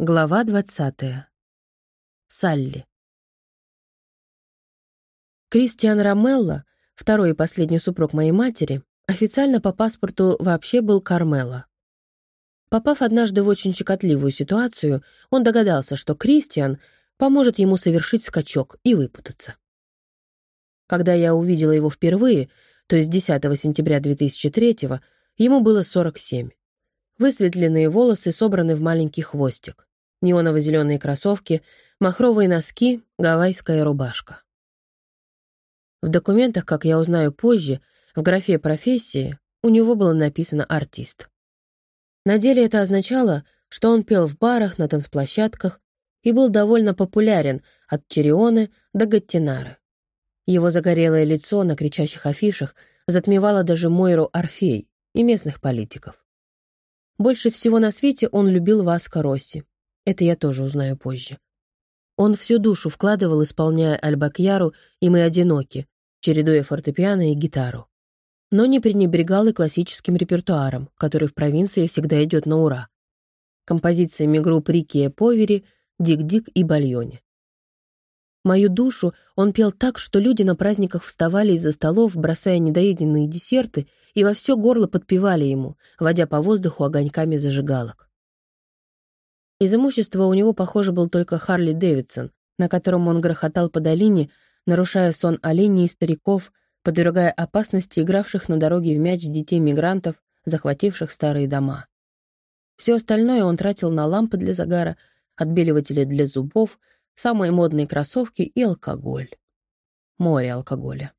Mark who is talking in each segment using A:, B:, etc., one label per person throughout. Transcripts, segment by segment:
A: Глава двадцатая. Салли. Кристиан Ромелло, второй и последний супруг моей матери, официально по паспорту вообще был Кармело. Попав однажды в очень щекотливую ситуацию, он догадался, что Кристиан поможет ему совершить скачок и выпутаться. Когда я увидела его впервые, то есть 10 сентября 2003 ему было 47. Высветленные волосы собраны в маленький хвостик. Неоново-зеленые кроссовки, махровые носки, гавайская рубашка. В документах, как я узнаю позже, в графе «профессии» у него было написано «артист». На деле это означало, что он пел в барах, на танцплощадках и был довольно популярен от Черионы до Гаттинары. Его загорелое лицо на кричащих афишах затмевало даже Мойру Орфей и местных политиков. Больше всего на свете он любил Васко Росси. Это я тоже узнаю позже. Он всю душу вкладывал, исполняя Альбакьяру и «Мы одиноки», чередуя фортепиано и гитару. Но не пренебрегал и классическим репертуаром, который в провинции всегда идет на ура. Композициями групп Рики и Повери, Дик-Дик и Бальоне. Мою душу он пел так, что люди на праздниках вставали из-за столов, бросая недоеденные десерты, и во все горло подпевали ему, водя по воздуху огоньками зажигалок. Из имущества у него, похоже, был только Харли Дэвидсон, на котором он грохотал по долине, нарушая сон оленей и стариков, подвергая опасности игравших на дороге в мяч детей-мигрантов, захвативших старые дома. Все остальное он тратил на лампы для загара, отбеливатели для зубов — самые модные кроссовки и алкоголь. Море алкоголя.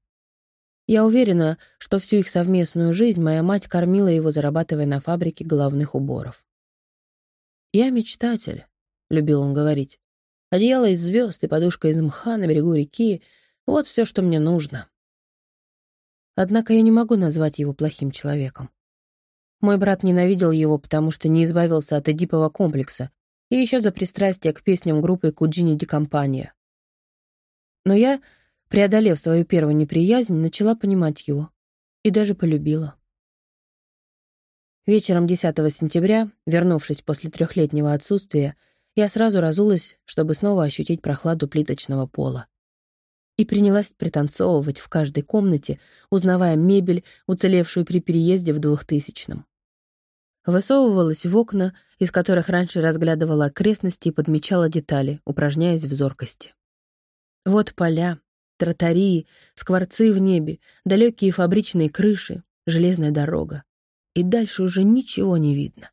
A: Я уверена, что всю их совместную жизнь моя мать кормила его, зарабатывая на фабрике головных уборов. «Я мечтатель», — любил он говорить. «Одеяло из звезд и подушка из мха на берегу реки — вот все, что мне нужно». Однако я не могу назвать его плохим человеком. Мой брат ненавидел его, потому что не избавился от эдипового комплекса, и еще за пристрастие к песням группы Куджини Ди Компания. Но я, преодолев свою первую неприязнь, начала понимать его. И даже полюбила. Вечером 10 сентября, вернувшись после трехлетнего отсутствия, я сразу разулась, чтобы снова ощутить прохладу плиточного пола. И принялась пританцовывать в каждой комнате, узнавая мебель, уцелевшую при переезде в двухтысячном. Высовывалась в окна, из которых раньше разглядывала окрестности и подмечала детали, упражняясь в зоркости. Вот поля, тротарии, скворцы в небе, далекие фабричные крыши, железная дорога. И дальше уже ничего не видно.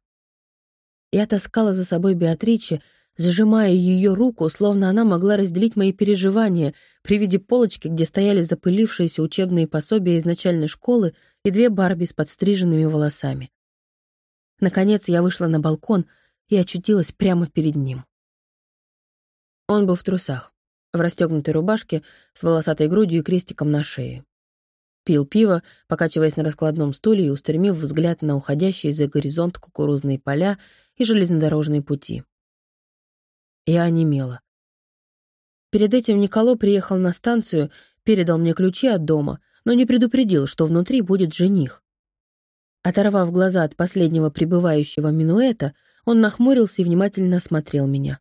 A: Я таскала за собой Беатриче, зажимая ее руку, словно она могла разделить мои переживания при виде полочки, где стояли запылившиеся учебные пособия из начальной школы и две Барби с подстриженными волосами. Наконец я вышла на балкон и очутилась прямо перед ним. Он был в трусах, в расстегнутой рубашке, с волосатой грудью и крестиком на шее. Пил пиво, покачиваясь на раскладном стуле и устремив взгляд на уходящие за горизонт кукурузные поля и железнодорожные пути. Я онемела. Перед этим Николо приехал на станцию, передал мне ключи от дома, но не предупредил, что внутри будет жених. Оторвав глаза от последнего прибывающего минуэта, он нахмурился и внимательно осмотрел меня.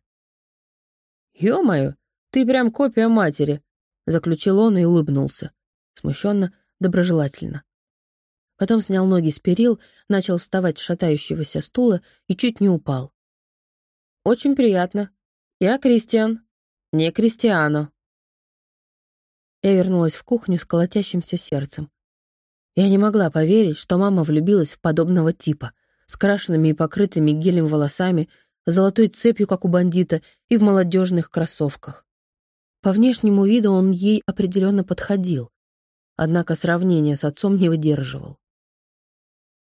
A: «Ё-моё, ты прям копия матери», — заключил он и улыбнулся. Смущенно, доброжелательно. Потом снял ноги с перил, начал вставать с шатающегося стула и чуть не упал. «Очень приятно. Я Кристиан. Не Кристиано». Я вернулась в кухню с колотящимся сердцем. Я не могла поверить, что мама влюбилась в подобного типа, с крашенными и покрытыми гелем волосами, золотой цепью, как у бандита, и в молодежных кроссовках. По внешнему виду он ей определенно подходил, однако сравнение с отцом не выдерживал.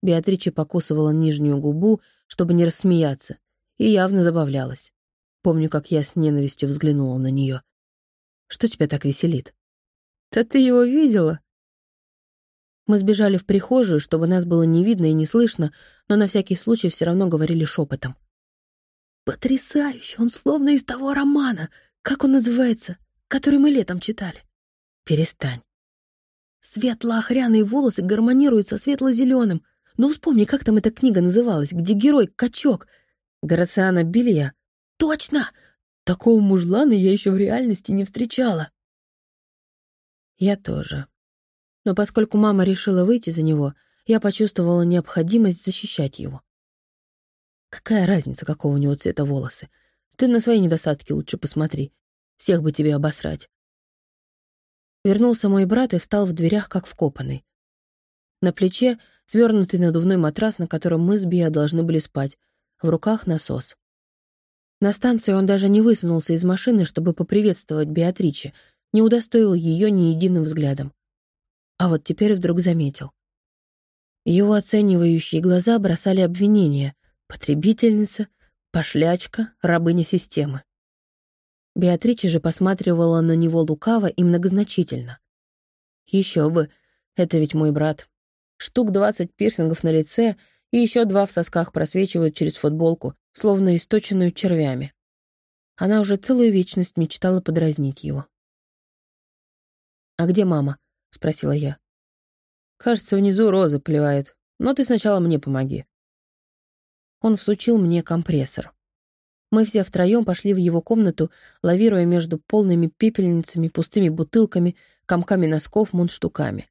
A: Беатрича покусывала нижнюю губу, чтобы не рассмеяться, и явно забавлялась. Помню, как я с ненавистью взглянула на нее. «Что тебя так веселит?» «Да ты его видела?» Мы сбежали в прихожую, чтобы нас было не видно и не слышно, но на всякий случай все равно говорили шепотом. «Потрясающе! Он словно из того романа! Как он называется? Который мы летом читали?» «Перестань». Светло-охряные волосы гармонируют со светло-зеленым. Ну вспомни, как там эта книга называлась, где герой — качок. Грациана Белья. Точно! Такого мужлана я еще в реальности не встречала. Я тоже. Но поскольку мама решила выйти за него, я почувствовала необходимость защищать его. Какая разница, какого у него цвета волосы? Ты на свои недостатки лучше посмотри. Всех бы тебе обосрать. Вернулся мой брат и встал в дверях, как вкопанный. На плече свернутый надувной матрас, на котором мы с Биа должны были спать, в руках насос. На станции он даже не высунулся из машины, чтобы поприветствовать Беатриче, не удостоил ее ни единым взглядом. А вот теперь вдруг заметил. Его оценивающие глаза бросали обвинения. Потребительница, пошлячка, рабыня системы. Беатрича же посматривала на него лукаво и многозначительно. Еще бы, это ведь мой брат. Штук двадцать пирсингов на лице и еще два в сосках просвечивают через футболку, словно источенную червями. Она уже целую вечность мечтала подразнить его. «А где мама?» — спросила я. «Кажется, внизу роза плевает, но ты сначала мне помоги». Он всучил мне компрессор. Мы все втроем пошли в его комнату, лавируя между полными пепельницами, пустыми бутылками, комками носков, мундштуками.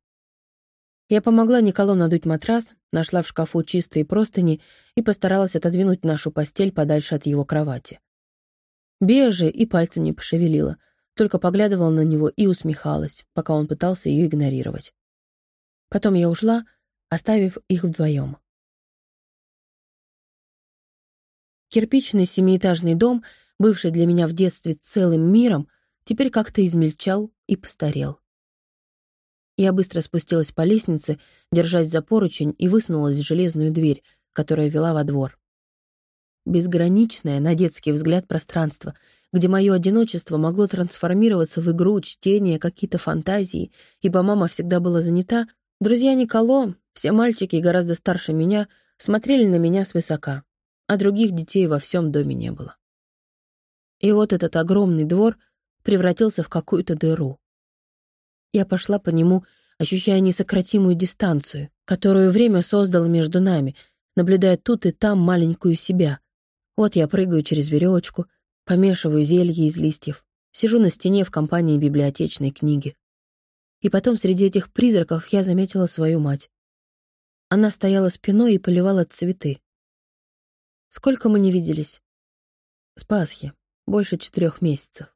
A: Я помогла Николу надуть матрас, нашла в шкафу чистые простыни и постаралась отодвинуть нашу постель подальше от его кровати. Бея и пальцем не пошевелила, только поглядывала на него и усмехалась, пока он пытался ее игнорировать. Потом я ушла, оставив их вдвоем. Кирпичный семиэтажный дом, бывший для меня в детстве целым миром, теперь как-то измельчал и постарел. Я быстро спустилась по лестнице, держась за поручень, и высунулась в железную дверь, которая вела во двор. Безграничное, на детский взгляд, пространство, где мое одиночество могло трансформироваться в игру, чтение, какие-то фантазии, ибо мама всегда была занята, друзья Николо, все мальчики гораздо старше меня, смотрели на меня свысока а других детей во всем доме не было. И вот этот огромный двор превратился в какую-то дыру. Я пошла по нему, ощущая несократимую дистанцию, которую время создало между нами, наблюдая тут и там маленькую себя. Вот я прыгаю через веревочку, помешиваю зелье из листьев, сижу на стене в компании библиотечной книги. И потом среди этих призраков я заметила свою мать. Она стояла спиной и поливала цветы. Сколько мы не виделись? С Пасхи. Больше четырех месяцев.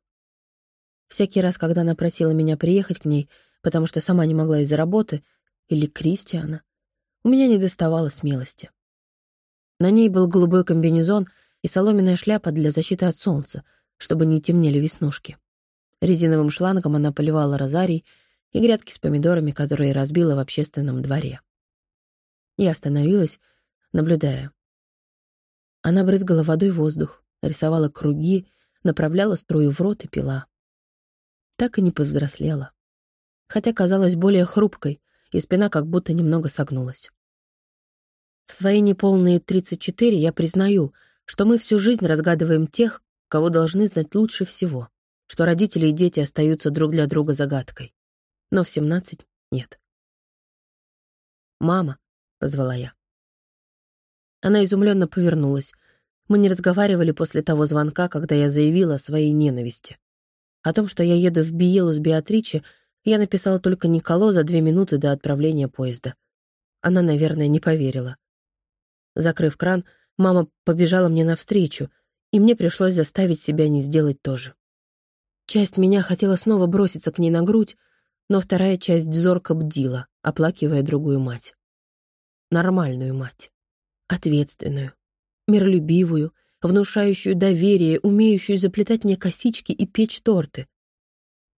A: Всякий раз, когда она просила меня приехать к ней, потому что сама не могла из-за работы, или Кристиана, у меня не доставало смелости. На ней был голубой комбинезон и соломенная шляпа для защиты от солнца, чтобы не темнели веснушки. Резиновым шлангом она поливала розарий и грядки с помидорами, которые разбила в общественном дворе. Я остановилась, наблюдая. Она брызгала водой воздух, рисовала круги, направляла струю в рот и пила. Так и не повзрослела. Хотя казалась более хрупкой, и спина как будто немного согнулась. В свои неполные 34 я признаю, что мы всю жизнь разгадываем тех, кого должны знать лучше всего, что родители и дети остаются друг для друга загадкой. Но в 17 нет. «Мама», — позвала я. Она изумленно повернулась. Мы не разговаривали после того звонка, когда я заявила о своей ненависти. О том, что я еду в Биелу с Беатриче, я написала только Николо за две минуты до отправления поезда. Она, наверное, не поверила. Закрыв кран, мама побежала мне навстречу, и мне пришлось заставить себя не сделать то же. Часть меня хотела снова броситься к ней на грудь, но вторая часть зорко бдила, оплакивая другую мать. Нормальную мать ответственную, миролюбивую, внушающую доверие, умеющую заплетать мне косички и печь торты.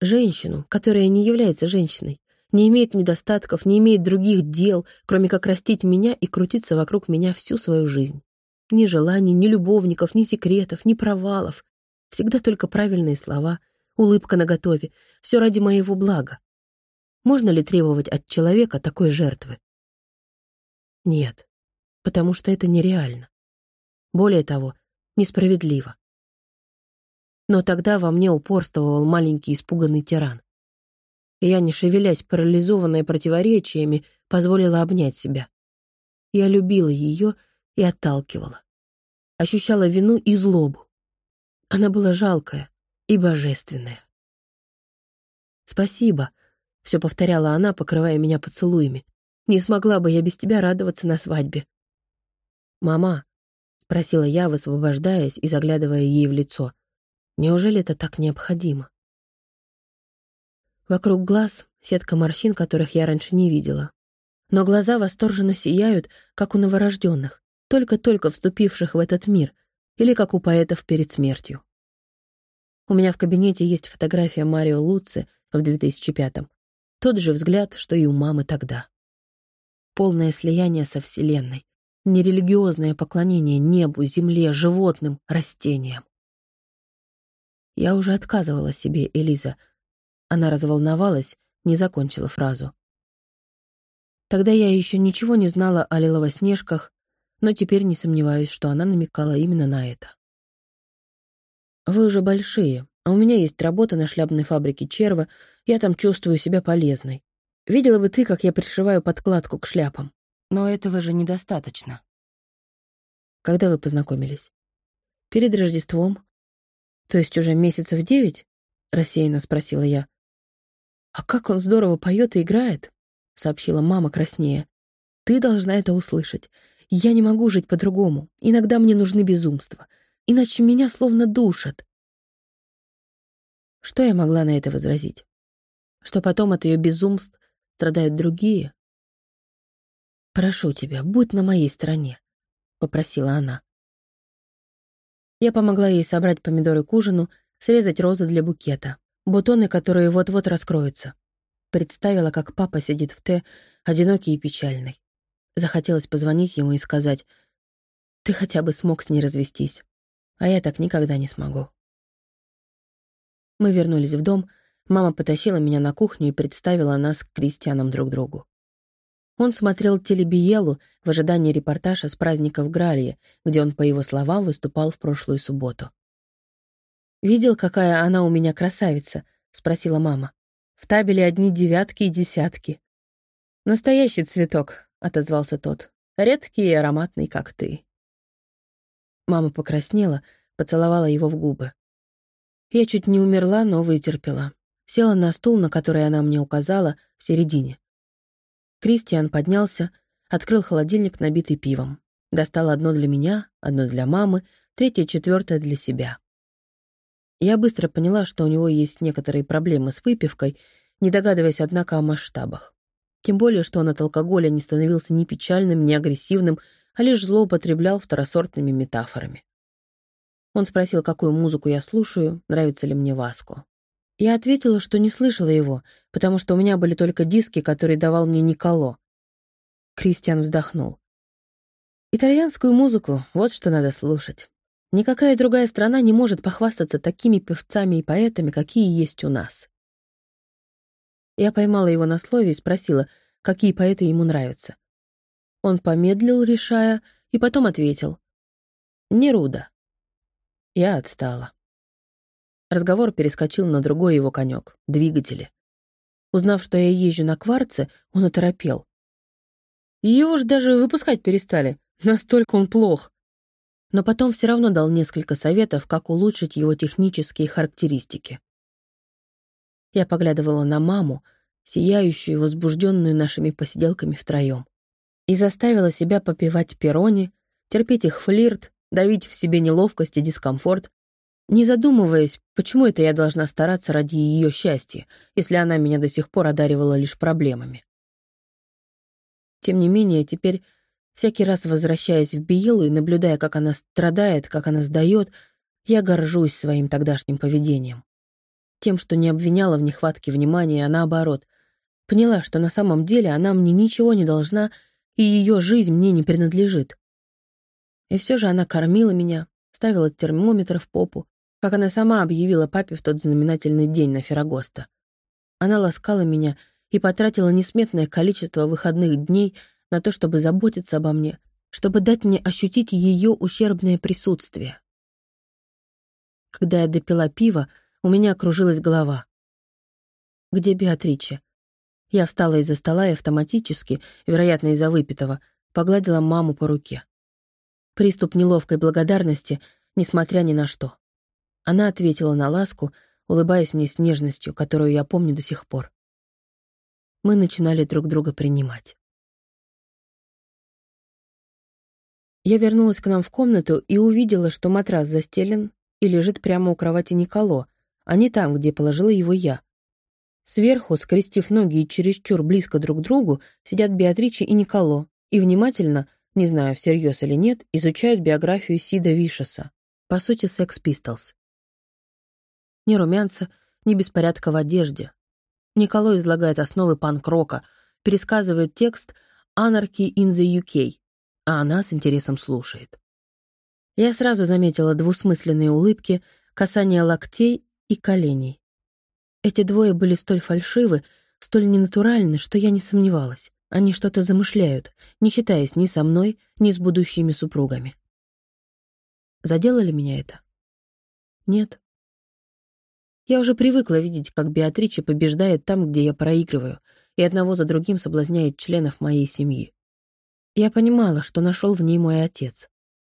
A: Женщину, которая не является женщиной, не имеет недостатков, не имеет других дел, кроме как растить меня и крутиться вокруг меня всю свою жизнь. Ни желаний, ни любовников, ни секретов, ни провалов. Всегда только правильные слова, улыбка наготове, все ради моего блага. Можно ли требовать от человека такой жертвы? Нет потому что это нереально. Более того, несправедливо. Но тогда во мне упорствовал маленький испуганный тиран. И я, не шевелясь, парализованная противоречиями, позволила обнять себя. Я любила ее и отталкивала. Ощущала вину и злобу. Она была жалкая и божественная. «Спасибо», — все повторяла она, покрывая меня поцелуями. «Не смогла бы я без тебя радоваться на свадьбе». «Мама», — спросила я, высвобождаясь и заглядывая ей в лицо, «неужели это так необходимо?» Вокруг глаз сетка морщин, которых я раньше не видела. Но глаза восторженно сияют, как у новорожденных, только-только вступивших в этот мир, или как у поэтов перед смертью. У меня в кабинете есть фотография Марио Луци в 2005-м. Тот же взгляд, что и у мамы тогда. Полное слияние со Вселенной. Нерелигиозное поклонение небу, земле, животным, растениям. Я уже отказывала себе, Элиза. Она разволновалась, не закончила фразу. Тогда я еще ничего не знала о лиловоснежках, но теперь не сомневаюсь, что она намекала именно на это. «Вы уже большие, а у меня есть работа на шляпной фабрике Черва, я там чувствую себя полезной. Видела бы ты, как я пришиваю подкладку к шляпам. Но этого же недостаточно». «Когда вы познакомились?» «Перед Рождеством». «То есть уже месяцев девять?» — рассеянно спросила я. «А как он здорово поет и играет!» — сообщила мама краснее. «Ты должна это услышать. Я не могу жить по-другому. Иногда мне нужны безумства. Иначе меня словно душат». Что я могла на это возразить? Что потом от ее безумств страдают другие? «Прошу тебя, будь на моей стороне», — попросила она. Я помогла ей собрать помидоры к ужину, срезать розы для букета, бутоны, которые вот-вот раскроются. Представила, как папа сидит в Т, одинокий и печальный. Захотелось позвонить ему и сказать, «Ты хотя бы смог с ней развестись, а я так никогда не смогу». Мы вернулись в дом, мама потащила меня на кухню и представила нас к крестьянам друг другу. Он смотрел телебиелу в ожидании репортажа с праздника в Гралье, где он, по его словам, выступал в прошлую субботу. «Видел, какая она у меня красавица?» — спросила мама. В табеле одни девятки и десятки. «Настоящий цветок», — отозвался тот. «Редкий и ароматный, как ты». Мама покраснела, поцеловала его в губы. Я чуть не умерла, но вытерпела. Села на стул, на который она мне указала, в середине. Кристиан поднялся, открыл холодильник, набитый пивом. Достал одно для меня, одно для мамы, третье, четвертое для себя. Я быстро поняла, что у него есть некоторые проблемы с выпивкой, не догадываясь, однако, о масштабах. Тем более, что он от алкоголя не становился ни печальным, ни агрессивным, а лишь злоупотреблял второсортными метафорами. Он спросил, какую музыку я слушаю, нравится ли мне Васко. Я ответила, что не слышала его, потому что у меня были только диски, которые давал мне Николо. Кристиан вздохнул. «Итальянскую музыку — вот что надо слушать. Никакая другая страна не может похвастаться такими певцами и поэтами, какие есть у нас. Я поймала его на слове и спросила, какие поэты ему нравятся. Он помедлил, решая, и потом ответил. «Неруда». Я отстала. Разговор перескочил на другой его конек — двигатели. Узнав, что я езжу на кварце, он оторопел. Ее уж даже выпускать перестали, настолько он плох но потом все равно дал несколько советов, как улучшить его технические характеристики. Я поглядывала на маму, сияющую возбужденную нашими посиделками втроем, и заставила себя попивать перони, терпеть их флирт, давить в себе неловкость и дискомфорт, не задумываясь, почему это я должна стараться ради ее счастья, если она меня до сих пор одаривала лишь проблемами. Тем не менее, теперь Всякий раз возвращаясь в Биилу и наблюдая, как она страдает, как она сдает, я горжусь своим тогдашним поведением. Тем, что не обвиняла в нехватке внимания, а наоборот. Поняла, что на самом деле она мне ничего не должна, и ее жизнь мне не принадлежит. И все же она кормила меня, ставила термометр в попу, как она сама объявила папе в тот знаменательный день на Феррагоста. Она ласкала меня и потратила несметное количество выходных дней на то, чтобы заботиться обо мне, чтобы дать мне ощутить ее ущербное присутствие. Когда я допила пиво, у меня кружилась голова. «Где Беатриче?» Я встала из-за стола и автоматически, вероятно, из-за выпитого, погладила маму по руке. Приступ неловкой благодарности, несмотря ни на что. Она ответила на ласку, улыбаясь мне с нежностью, которую я помню до сих пор. Мы начинали друг друга принимать. Я вернулась к нам в комнату и увидела, что матрас застелен и лежит прямо у кровати Николо, а не там, где положила его я. Сверху, скрестив ноги и чересчур близко друг к другу, сидят Беатриче и Николо и внимательно, не знаю, всерьез или нет, изучают биографию Сида Вишеса, по сути, Sex Pistols. Ни румянца, ни беспорядка в одежде. Николо излагает основы панк-рока, пересказывает текст «Anarchy in the UK», а она с интересом слушает. Я сразу заметила двусмысленные улыбки, касание локтей и коленей. Эти двое были столь фальшивы, столь ненатуральны, что я не сомневалась. Они что-то замышляют, не считаясь ни со мной, ни с будущими супругами. Заделали меня это? Нет. Я уже привыкла видеть, как Беатрича побеждает там, где я проигрываю, и одного за другим соблазняет членов моей семьи. Я понимала, что нашел в ней мой отец.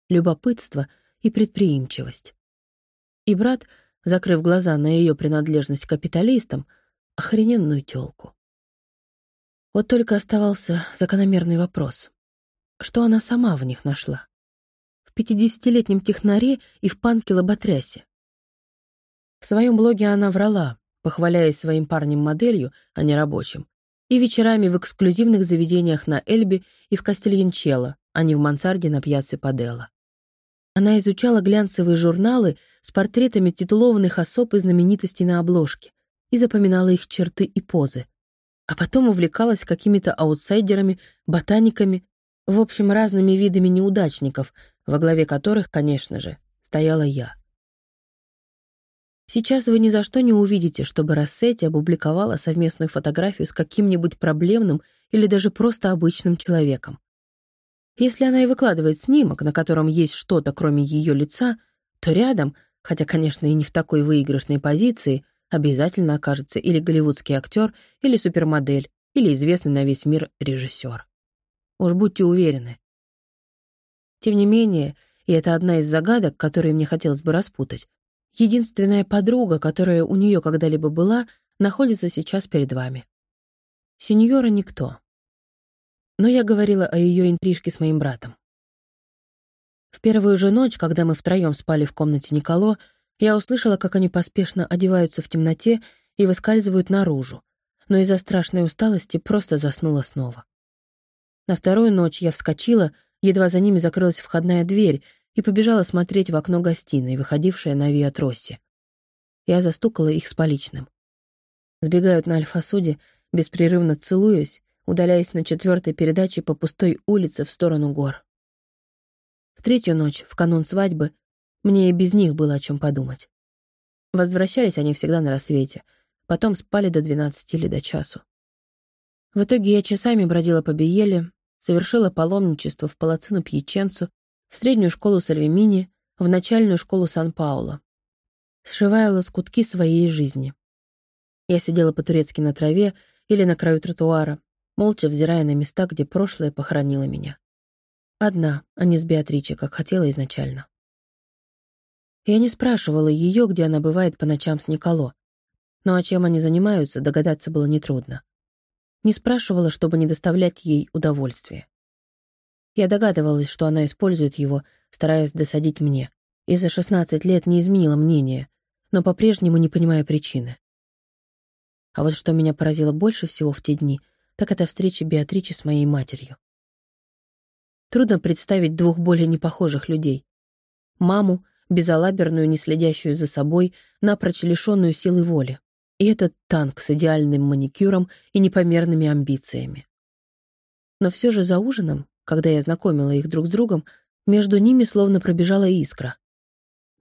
A: Любопытство и предприимчивость. И брат, закрыв глаза на ее принадлежность к капиталистам, охрененную тёлку. Вот только оставался закономерный вопрос. Что она сама в них нашла? В пятидесятилетнем технаре и в панке-лоботрясе. В своем блоге она врала, похваляясь своим парнем-моделью, а не рабочим, и вечерами в эксклюзивных заведениях на Эльбе и в Кастельянчелло, а не в мансарде на пьяце Паделла. Она изучала глянцевые журналы с портретами титулованных особ и знаменитостей на обложке и запоминала их черты и позы. А потом увлекалась какими-то аутсайдерами, ботаниками, в общем, разными видами неудачников, во главе которых, конечно же, стояла я. Сейчас вы ни за что не увидите, чтобы Рассетти опубликовала совместную фотографию с каким-нибудь проблемным или даже просто обычным человеком. Если она и выкладывает снимок, на котором есть что-то, кроме ее лица, то рядом, хотя, конечно, и не в такой выигрышной позиции, обязательно окажется или голливудский актер, или супермодель, или известный на весь мир режиссер. Уж будьте уверены. Тем не менее, и это одна из загадок, которые мне хотелось бы распутать, Единственная подруга, которая у нее когда-либо была, находится сейчас перед вами. Сеньора никто. Но я говорила о ее интрижке с моим братом. В первую же ночь, когда мы втроем спали в комнате Николо, я услышала, как они поспешно одеваются в темноте и выскальзывают наружу, но из-за страшной усталости просто заснула снова. На вторую ночь я вскочила, едва за ними закрылась входная дверь, и побежала смотреть в окно гостиной, выходившее на Виатроссе. Я застукала их с поличным. Сбегают на Альфасуде, беспрерывно целуясь, удаляясь на четвертой передаче по пустой улице в сторону гор. В третью ночь, в канун свадьбы, мне и без них было о чем подумать. Возвращались они всегда на рассвете, потом спали до двенадцати или до часу. В итоге я часами бродила по Биеле, совершила паломничество в Палацину Пьяченцу в среднюю школу Сальвемини, в начальную школу Сан-Пауло. Сшивая лоскутки своей жизни. Я сидела по-турецки на траве или на краю тротуара, молча взирая на места, где прошлое похоронило меня. Одна, а не с Беатриче, как хотела изначально. Я не спрашивала ее, где она бывает по ночам с Николо. Но о чем они занимаются, догадаться было нетрудно. Не спрашивала, чтобы не доставлять ей удовольствие. Я догадывалась, что она использует его, стараясь досадить мне, и за 16 лет не изменила мнение, но по-прежнему не понимаю причины. А вот что меня поразило больше всего в те дни, так это встреча Беатричи с моей матерью. Трудно представить двух более непохожих людей. Маму, безалаберную, не следящую за собой, напрочь лишенную силы воли. И этот танк с идеальным маникюром и непомерными амбициями. Но все же за ужином когда я знакомила их друг с другом, между ними словно пробежала искра.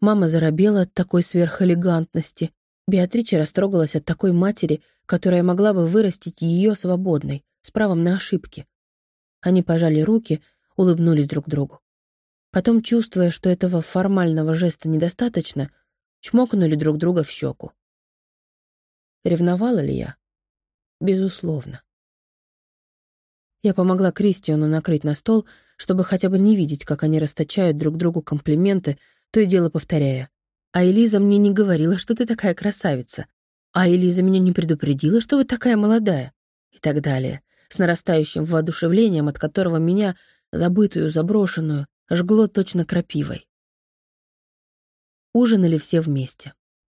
A: Мама заробела от такой сверхэлегантности. Беатрича растрогалась от такой матери, которая могла бы вырастить ее свободной, с правом на ошибки. Они пожали руки, улыбнулись друг другу. Потом, чувствуя, что этого формального жеста недостаточно, чмокнули друг друга в щеку. Ревновала ли я? Безусловно. Я помогла Кристиану накрыть на стол, чтобы хотя бы не видеть, как они расточают друг другу комплименты, то и дело повторяя. А Элиза мне не говорила, что ты такая красавица. А Элиза меня не предупредила, что вы такая молодая. И так далее, с нарастающим воодушевлением, от которого меня, забытую, заброшенную, жгло точно крапивой. Ужинали все вместе.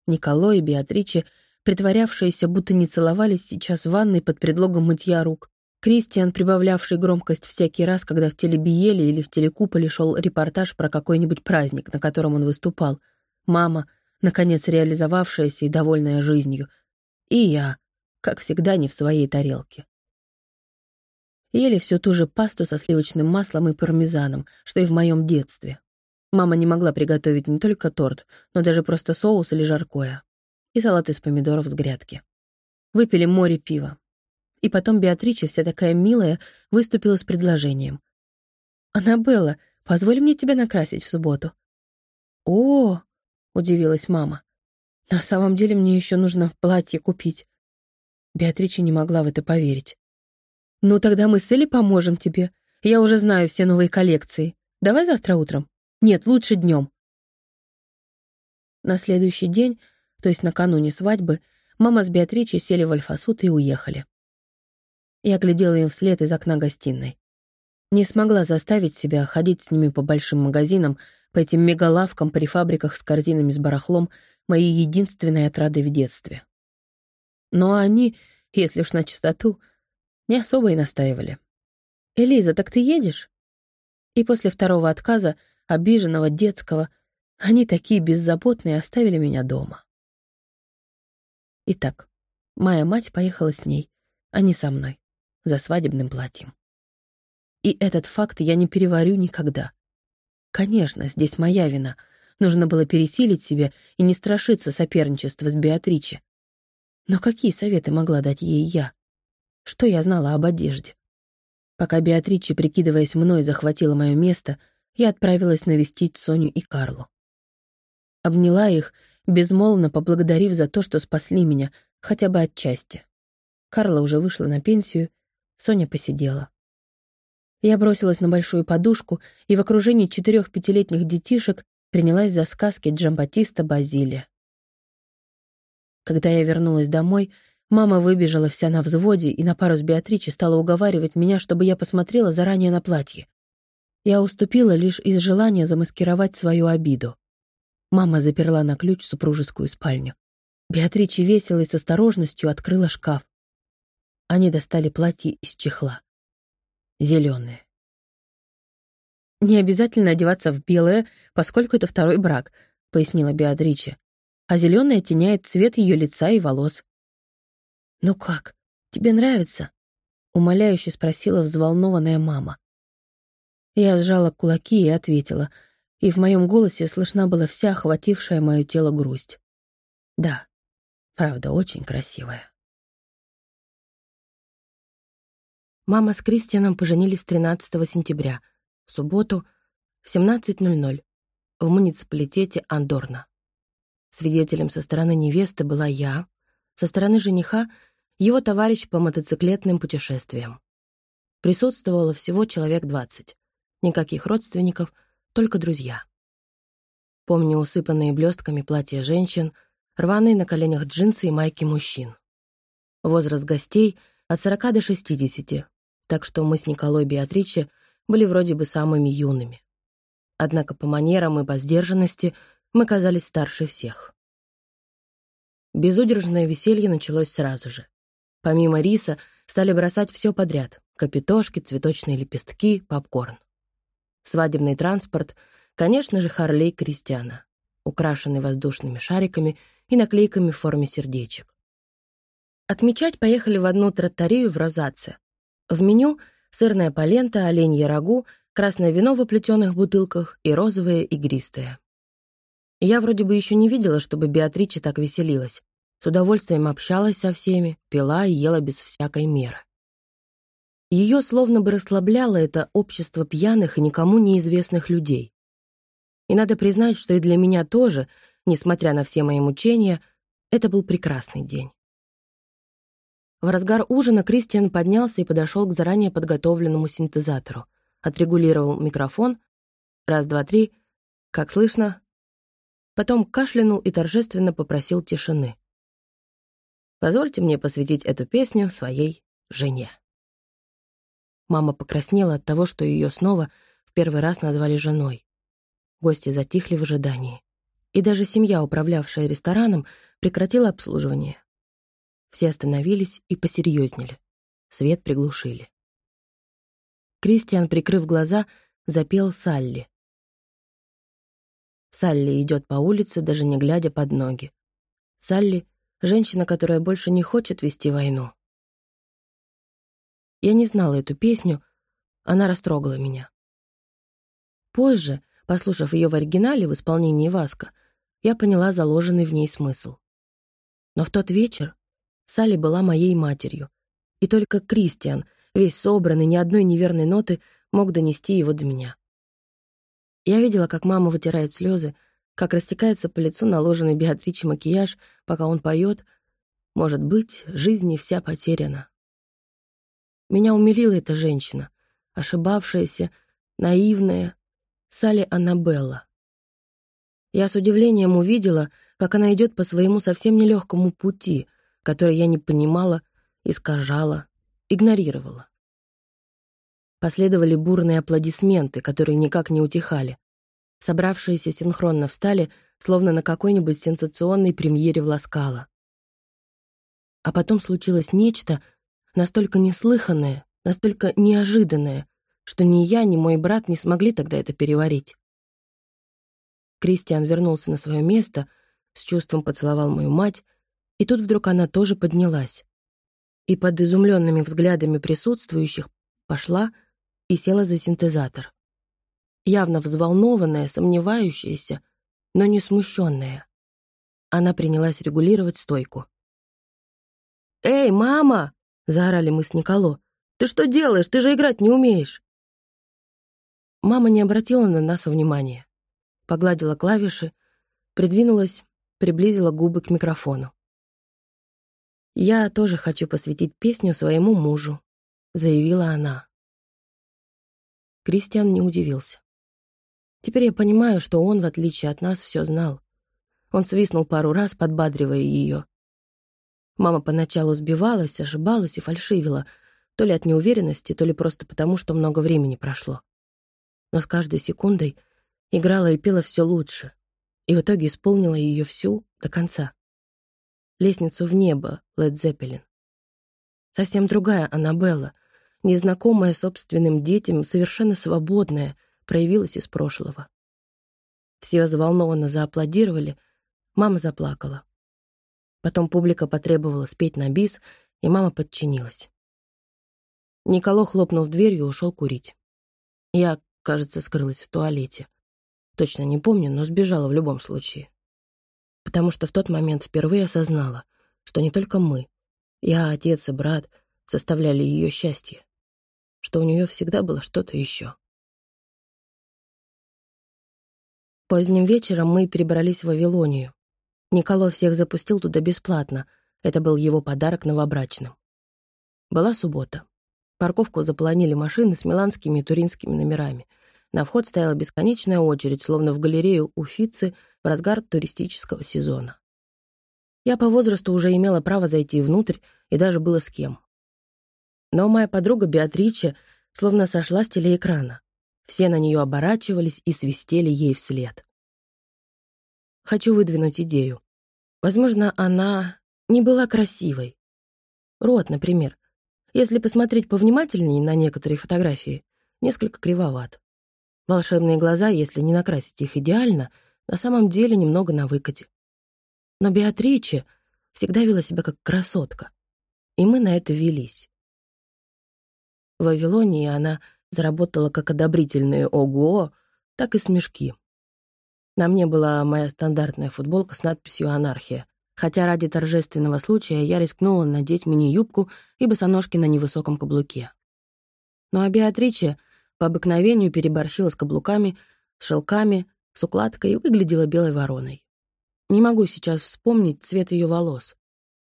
A: Николо и Беатриче, притворявшиеся, будто не целовались сейчас в ванной под предлогом мытья рук, Кристиан, прибавлявший громкость всякий раз, когда в телебиеле или в телекуполе шел репортаж про какой-нибудь праздник, на котором он выступал. Мама, наконец реализовавшаяся и довольная жизнью. И я, как всегда, не в своей тарелке. Ели всю ту же пасту со сливочным маслом и пармезаном, что и в моем детстве. Мама не могла приготовить не только торт, но даже просто соус или жаркое. И салат из помидоров с грядки. Выпили море пива. И потом Беатрича, вся такая милая, выступила с предложением. «Аннабелла, позволь мне тебя накрасить в субботу». «О!» — удивилась мама. «На самом деле мне еще нужно платье купить». Беатрича не могла в это поверить. «Ну, тогда мы с Элли поможем тебе. Я уже знаю все новые коллекции. Давай завтра утром. Нет, лучше днем». На следующий день, то есть накануне свадьбы, мама с Беатричей сели в альфасут и уехали. Я глядела им вслед из окна гостиной. Не смогла заставить себя ходить с ними по большим магазинам, по этим мегалавкам при фабриках с корзинами с барахлом, моей единственной отрадой в детстве. Но они, если уж на чистоту, не особо и настаивали. «Элиза, так ты едешь?» И после второго отказа, обиженного, детского, они такие беззаботные оставили меня дома. Итак, моя мать поехала с ней, а не со мной за свадебным платьем. И этот факт я не переварю никогда. Конечно, здесь моя вина. Нужно было пересилить себя и не страшиться соперничества с Беатриче. Но какие советы могла дать ей я? Что я знала об одежде? Пока Беатриче, прикидываясь мной, захватила мое место, я отправилась навестить Соню и Карлу. Обняла их, безмолвно поблагодарив за то, что спасли меня, хотя бы отчасти. Карла уже вышла на пенсию, Соня посидела. Я бросилась на большую подушку и в окружении четырех пятилетних детишек принялась за сказки Джамбатиста Базилия. Когда я вернулась домой, мама выбежала вся на взводе и на пару с Беатричи стала уговаривать меня, чтобы я посмотрела заранее на платье. Я уступила лишь из желания замаскировать свою обиду. Мама заперла на ключ супружескую спальню. Беатричи весело и с осторожностью открыла шкаф. Они достали платье из чехла. Зеленое. «Не обязательно одеваться в белое, поскольку это второй брак», — пояснила Беатриче. «А зеленое оттеняет цвет ее лица и волос». «Ну как, тебе нравится?» — умоляюще спросила взволнованная мама. Я сжала кулаки и ответила, и в моем голосе слышна была вся охватившая мое тело грусть. «Да, правда, очень красивая». Мама с Кристианом поженились 13 сентября, в субботу, в 17.00, в муниципалитете Андорна. Свидетелем со стороны невесты была я, со стороны жениха — его товарищ по мотоциклетным путешествиям. Присутствовало всего человек двадцать. Никаких родственников, только друзья. Помню усыпанные блестками платья женщин, рваные на коленях джинсы и майки мужчин. Возраст гостей — от 40 до 60, так что мы с Николой Беатриче были вроде бы самыми юными. Однако по манерам и по сдержанности мы казались старше всех. Безудержное веселье началось сразу же. Помимо риса стали бросать все подряд — капитошки, цветочные лепестки, попкорн. Свадебный транспорт, конечно же, Харлей Кристиана, украшенный воздушными шариками и наклейками в форме сердечек. Отмечать поехали в одну тротарию в Розаце, в меню сырная полента, оленье рагу, красное вино в оплетенных бутылках и розовое игристое. Я вроде бы еще не видела, чтобы Беатрича так веселилась. С удовольствием общалась со всеми, пила и ела без всякой меры. Ее словно бы расслабляло это общество пьяных и никому неизвестных людей. И надо признать, что и для меня тоже, несмотря на все мои мучения, это был прекрасный день. В разгар ужина Кристиан поднялся и подошел к заранее подготовленному синтезатору. Отрегулировал микрофон. Раз, два, три. Как слышно? потом кашлянул и торжественно попросил тишины. «Позвольте мне посвятить эту песню своей жене». Мама покраснела от того, что ее снова в первый раз назвали женой. Гости затихли в ожидании. И даже семья, управлявшая рестораном, прекратила обслуживание. Все остановились и посерьезнели. Свет приглушили. Кристиан, прикрыв глаза, запел Салли. Салли идет по улице, даже не глядя под ноги. Салли — женщина, которая больше не хочет вести войну. Я не знала эту песню, она растрогала меня. Позже, послушав ее в оригинале в исполнении Васка, я поняла заложенный в ней смысл. Но в тот вечер Салли была моей матерью, и только Кристиан, весь собранный, ни одной неверной ноты, мог донести его до меня. Я видела, как мама вытирает слезы, как растекается по лицу наложенный Беатриче макияж, пока он поет «Может быть, жизнь не вся потеряна». Меня умилила эта женщина, ошибавшаяся, наивная, Салли Аннабелла. Я с удивлением увидела, как она идет по своему совсем нелегкому пути, который я не понимала, искажала, игнорировала. Последовали бурные аплодисменты, которые никак не утихали. Собравшиеся синхронно встали, словно на какой-нибудь сенсационной премьере в Ласкало. А потом случилось нечто настолько неслыханное, настолько неожиданное, что ни я, ни мой брат не смогли тогда это переварить. Кристиан вернулся на свое место, с чувством поцеловал мою мать, и тут вдруг она тоже поднялась. И под изумленными взглядами присутствующих пошла, и села за синтезатор. Явно взволнованная, сомневающаяся, но не смущенная. Она принялась регулировать стойку. «Эй, мама!» — заорали мы с Николо. «Ты что делаешь? Ты же играть не умеешь!» Мама не обратила на нас внимания. Погладила клавиши, придвинулась, приблизила губы к микрофону. «Я тоже хочу посвятить песню своему мужу», — заявила она. Кристиан не удивился. Теперь я понимаю, что он, в отличие от нас, все знал. Он свистнул пару раз, подбадривая ее. Мама поначалу сбивалась, ошибалась и фальшивила, то ли от неуверенности, то ли просто потому, что много времени прошло. Но с каждой секундой играла и пела все лучше, и в итоге исполнила ее всю до конца. «Лестницу в небо» Лед Зеппелин. Совсем другая Аннабелла, незнакомая собственным детям, совершенно свободная, проявилась из прошлого. Все взволнованно зааплодировали, мама заплакала. Потом публика потребовала спеть на бис, и мама подчинилась. Николо, хлопнув дверью, ушел курить. Я, кажется, скрылась в туалете. Точно не помню, но сбежала в любом случае. Потому что в тот момент впервые осознала, что не только мы, я, отец и брат, составляли ее счастье что у нее всегда было что-то еще. Поздним вечером мы перебрались в Вавилонию. Николо всех запустил туда бесплатно. Это был его подарок новобрачным. Была суббота. Парковку заполонили машины с миланскими и туринскими номерами. На вход стояла бесконечная очередь, словно в галерею Уфицы в разгар туристического сезона. Я по возрасту уже имела право зайти внутрь, и даже было с кем. Но моя подруга Беатриче словно сошла с телеэкрана. Все на нее оборачивались и свистели ей вслед. Хочу выдвинуть идею. Возможно, она не была красивой. Рот, например. Если посмотреть повнимательнее на некоторые фотографии, несколько кривоват. Волшебные глаза, если не накрасить их идеально, на самом деле немного на выкате. Но Беатриче всегда вела себя как красотка. И мы на это велись. В Вавилонии она заработала как одобрительные «Ого!», так и смешки. На мне была моя стандартная футболка с надписью «Анархия», хотя ради торжественного случая я рискнула надеть мини-юбку и босоножки на невысоком каблуке. Ну а Беатриче по обыкновению переборщила с каблуками, с шелками, с укладкой и выглядела белой вороной. Не могу сейчас вспомнить цвет ее волос.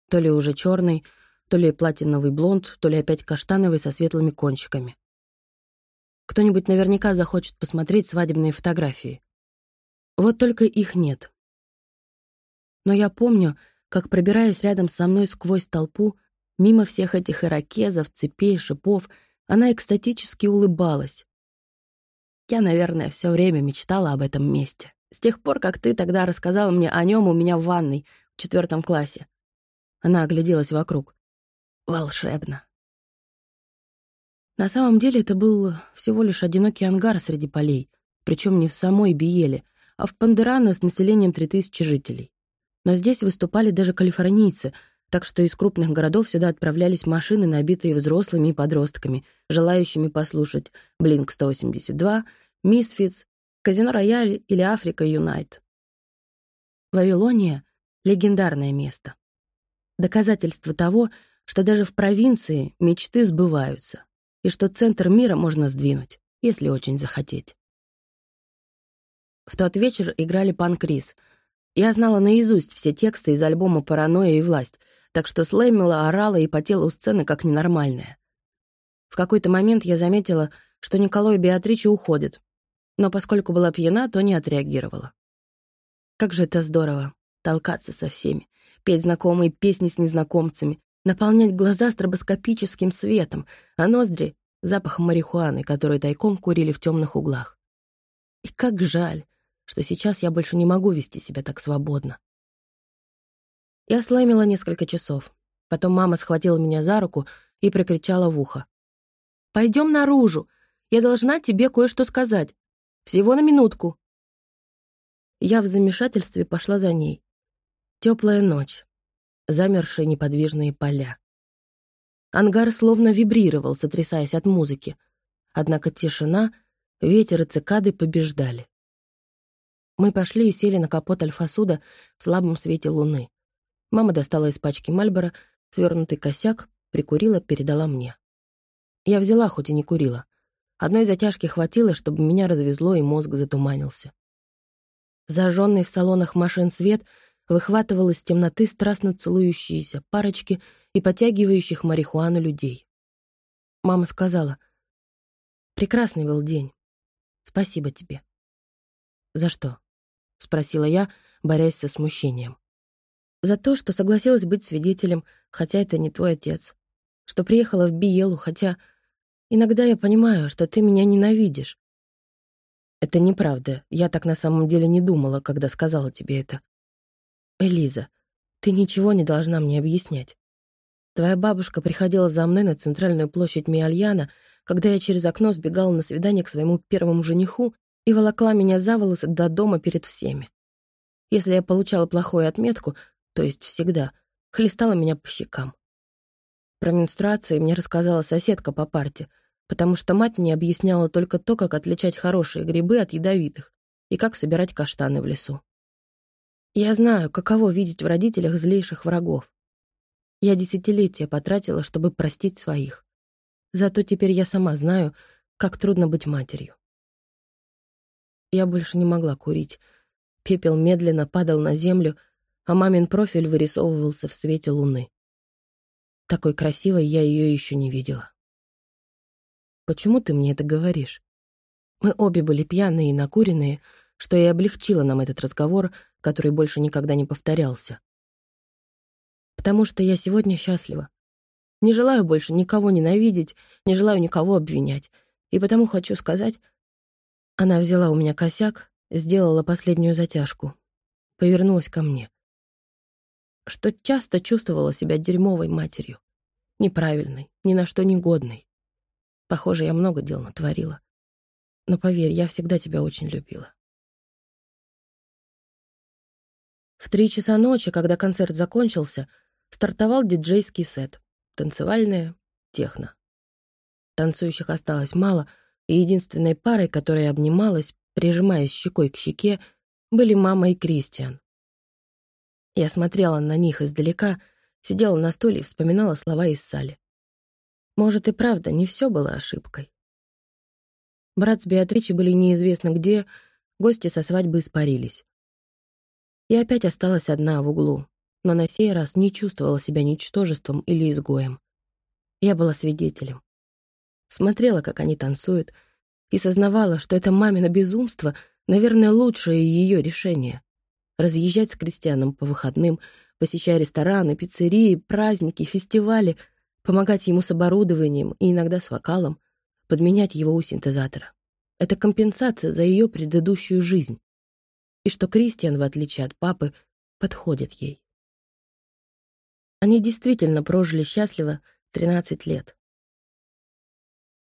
A: То ли уже черный, то ли платиновый блонд, то ли опять каштановый со светлыми кончиками. Кто-нибудь наверняка захочет посмотреть свадебные фотографии. Вот только их нет. Но я помню, как, пробираясь рядом со мной сквозь толпу, мимо всех этих ирокезов, цепей, шипов, она экстатически улыбалась. Я, наверное, все время мечтала об этом месте. С тех пор, как ты тогда рассказала мне о нем у меня в ванной в четвертом классе. Она огляделась вокруг. Волшебно. На самом деле это был всего лишь одинокий ангар среди полей, причем не в самой Биеле, а в Пандерано с населением 3000 жителей. Но здесь выступали даже калифорнийцы, так что из крупных городов сюда отправлялись машины, набитые взрослыми и подростками, желающими послушать Blink-182, Misfits, Казино Рояль или Африка Юнайт. Вавилония — легендарное место. Доказательство того, что даже в провинции мечты сбываются, и что центр мира можно сдвинуть, если очень захотеть. В тот вечер играли панк-рис. Я знала наизусть все тексты из альбома «Паранойя и власть», так что слэмила, орала и потела у сцены как ненормальная. В какой-то момент я заметила, что Николай и Беатрича уходят, но поскольку была пьяна, то не отреагировала. Как же это здорово — толкаться со всеми, петь знакомые песни с незнакомцами, наполнять глаза стробоскопическим светом, а ноздри — запахом марихуаны, которую тайком курили в темных углах. И как жаль, что сейчас я больше не могу вести себя так свободно. Я слэмила несколько часов. Потом мама схватила меня за руку и прокричала в ухо. «Пойдем наружу! Я должна тебе кое-что сказать. Всего на минутку». Я в замешательстве пошла за ней. Теплая ночь. Замершие неподвижные поля. Ангар словно вибрировал, сотрясаясь от музыки. Однако тишина, ветер и цикады побеждали. Мы пошли и сели на капот альфасуда в слабом свете луны. Мама достала из пачки Мальбора свернутый косяк, прикурила, передала мне. Я взяла, хоть и не курила. Одной затяжки хватило, чтобы меня развезло и мозг затуманился. Зажженный в салонах машин свет выхватывал из темноты страстно целующиеся парочки и потягивающих марихуану людей. Мама сказала, «Прекрасный был день. Спасибо тебе». «За что?» — спросила я, борясь со смущением. «За то, что согласилась быть свидетелем, хотя это не твой отец. Что приехала в Биелу, хотя Иногда я понимаю, что ты меня ненавидишь. Это неправда. Я так на самом деле не думала, когда сказала тебе это. Элиза, ты ничего не должна мне объяснять. Твоя бабушка приходила за мной на центральную площадь Миальяна, когда я через окно сбегала на свидание к своему первому жениху и волокла меня за волосы до дома перед всеми. Если я получала плохую отметку, то есть всегда, хлестала меня по щекам. Про менструации мне рассказала соседка по парте, потому что мать мне объясняла только то, как отличать хорошие грибы от ядовитых и как собирать каштаны в лесу. Я знаю, каково видеть в родителях злейших врагов. Я десятилетия потратила, чтобы простить своих. Зато теперь я сама знаю, как трудно быть матерью. Я больше не могла курить. Пепел медленно падал на землю, а мамин профиль вырисовывался в свете луны. Такой красивой я ее еще не видела. Почему ты мне это говоришь? Мы обе были пьяные и накуренные, что и облегчило нам этот разговор, который больше никогда не повторялся. Потому что я сегодня счастлива. Не желаю больше никого ненавидеть, не желаю никого обвинять. И потому хочу сказать... Она взяла у меня косяк, сделала последнюю затяжку, повернулась ко мне что часто чувствовала себя дерьмовой матерью. Неправильной, ни на что не годной. Похоже, я много дел натворила. Но поверь, я всегда тебя очень любила. В три часа ночи, когда концерт закончился, стартовал диджейский сет. Танцевальное, техно. Танцующих осталось мало, и единственной парой, которая обнималась, прижимаясь щекой к щеке, были мама и Кристиан. Я смотрела на них издалека, сидела на стуле и вспоминала слова из Сали. Может, и правда, не все было ошибкой. Брат с Беатричей были неизвестно где, гости со свадьбы испарились. Я опять осталась одна в углу, но на сей раз не чувствовала себя ничтожеством или изгоем. Я была свидетелем. Смотрела, как они танцуют, и сознавала, что это мамино безумство, наверное, лучшее ее решение. Разъезжать с крестьяном по выходным, посещая рестораны, пиццерии, праздники, фестивали, помогать ему с оборудованием и иногда с вокалом, подменять его у синтезатора. Это компенсация за ее предыдущую жизнь. И что Кристиан, в отличие от папы, подходит ей. Они действительно прожили счастливо 13 лет.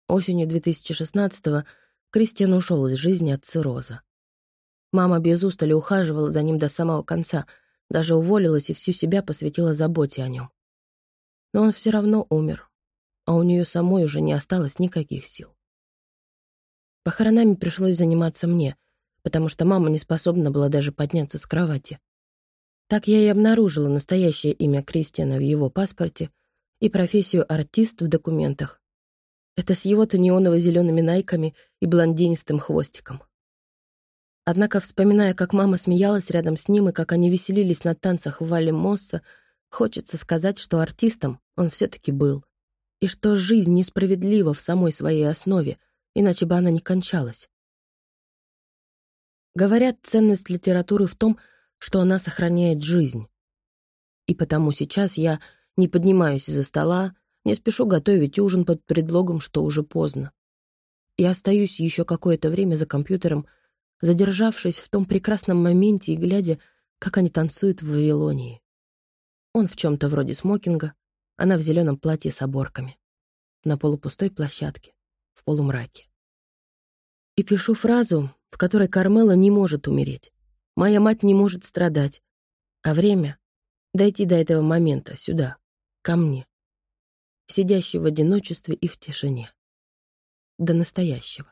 A: Осенью 2016-го Кристиан ушел из жизни от цирроза. Мама без устали ухаживала за ним до самого конца, даже уволилась и всю себя посвятила заботе о нем. Но он все равно умер, а у нее самой уже не осталось никаких сил. Похоронами пришлось заниматься мне, потому что мама не способна была даже подняться с кровати. Так я и обнаружила настоящее имя Кристиана в его паспорте и профессию артист в документах. Это с его-то неоново-зелеными найками и блондинистым хвостиком. Однако, вспоминая, как мама смеялась рядом с ним и как они веселились на танцах в Вале Мосса, хочется сказать, что артистом он все-таки был, и что жизнь несправедлива в самой своей основе — иначе бы она не кончалась. Говорят, ценность литературы в том, что она сохраняет жизнь. И потому сейчас я не поднимаюсь из-за стола, не спешу готовить ужин под предлогом, что уже поздно. Я остаюсь еще какое-то время за компьютером, задержавшись в том прекрасном моменте и глядя, как они танцуют в Вавилонии. Он в чем-то вроде смокинга, она в зеленом платье с оборками. На полупустой площадке в полумраке. И пишу фразу, в которой Кармела не может умереть. Моя мать не может страдать. А время — дойти до этого момента, сюда, ко мне. Сидящий в одиночестве и в тишине. До настоящего.